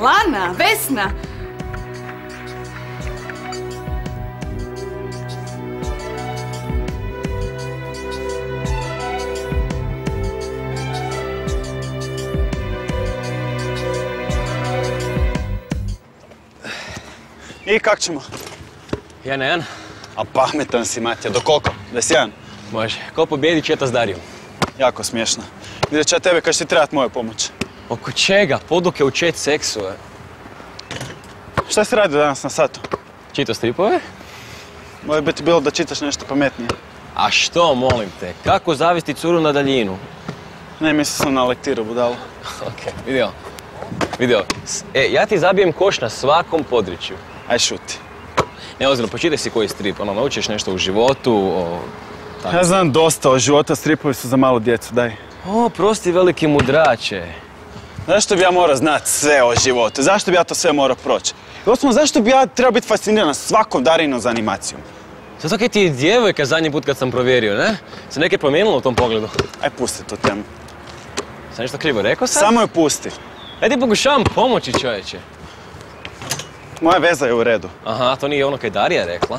Vesna! I kak ćemo? Ja na jedan? A pametan si, Matija. Do koliko? 21? Može. Ko pobjedi četa s Darijom? Jako smiješno. Vidjet ja tebe kad će ti trebat moja pomoć. Oko čega? Poduke u chat seksu. e. Šta si radio danas na satu? Čito stripove? Moje bi ti bilo da čitaš nešto pametnije. A što, molim te? Kako zavesti curu na daljinu? Ne, mislio sam na lektiru, budalo. Ok, vidio. Vidio. E, ja ti zabijem koš na svakom području. Aj šuti. Ne, ozbiljno, počitaj si koji strip, ono, naučiš nešto u životu, o... tako. Ja znam dosta o života, stripovi su za malu djecu, daj. O, prosti veliki mudrače. Zašto bi ja morao znat sve o životu? Zašto bi ja to sve morao proći? I osnovno, zašto bi ja trebao biti fasciniran svakom Darinom za animacijom? Zato kaj ti je djevojka zadnji put kad sam provjerio, ne? Se neke promijenilo u tom pogledu? Aj, pusti tu temu. Sam nešto krivo rekao sad? Samo je pusti. Ja ti pokušavam pomoći, čovječe. Moja veza je u redu. Aha, to nije ono kaj Darija rekla.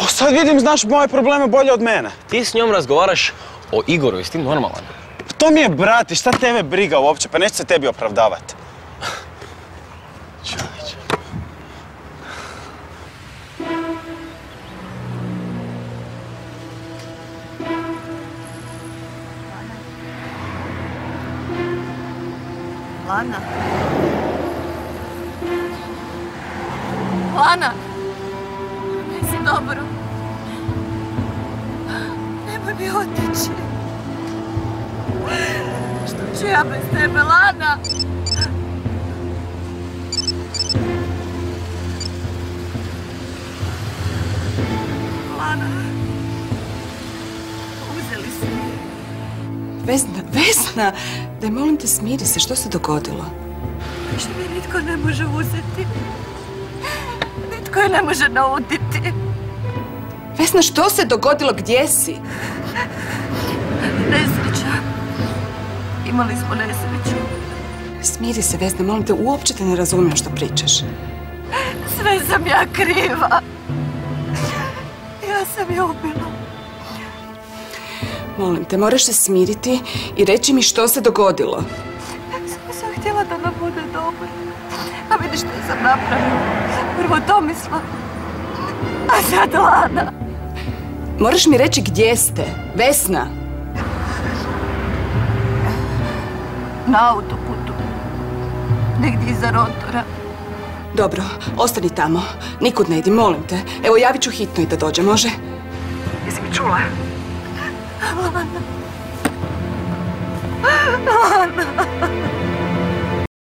O, sad vidim, znaš moje probleme bolje od mene. Ti s njom razgovaraš o Igoru, jesi ti normalan? To mi je brat i šta tebe briga uopće, pa neću se tebi opravdavat. Čovječe. Lana? Lana? Jesi dobro? Nemoj mi otići. Što ću ja bez tebe, Lana? Lana? Uzeli su mi. Vesna, Vesna! Daj, molim te, smiri se, što se dogodilo? Više mi nitko ne može uzeti. Nitko je ne može nauditi. Vesna, što se dogodilo? Gdje si? Imali smo nesreću. Smiri se, Vesna, molim te, uopće te ne razumijem što pričaš. Sve sam ja kriva. Ja sam je ubila. Molim te, moraš se smiriti i reći mi što se dogodilo. Samo sam htjela da nam bude dobro. A vidiš što sam napravila. Prvo Tomislav. A sad Lana. Moraš mi reći gdje ste. Vesna! Na autoputu. Negdje iza rotora. Dobro, ostani tamo. Nikud ne idi, molim te. Evo, javit ću hitno i da dođe, može? Jesi mi čula? Lana. Lana.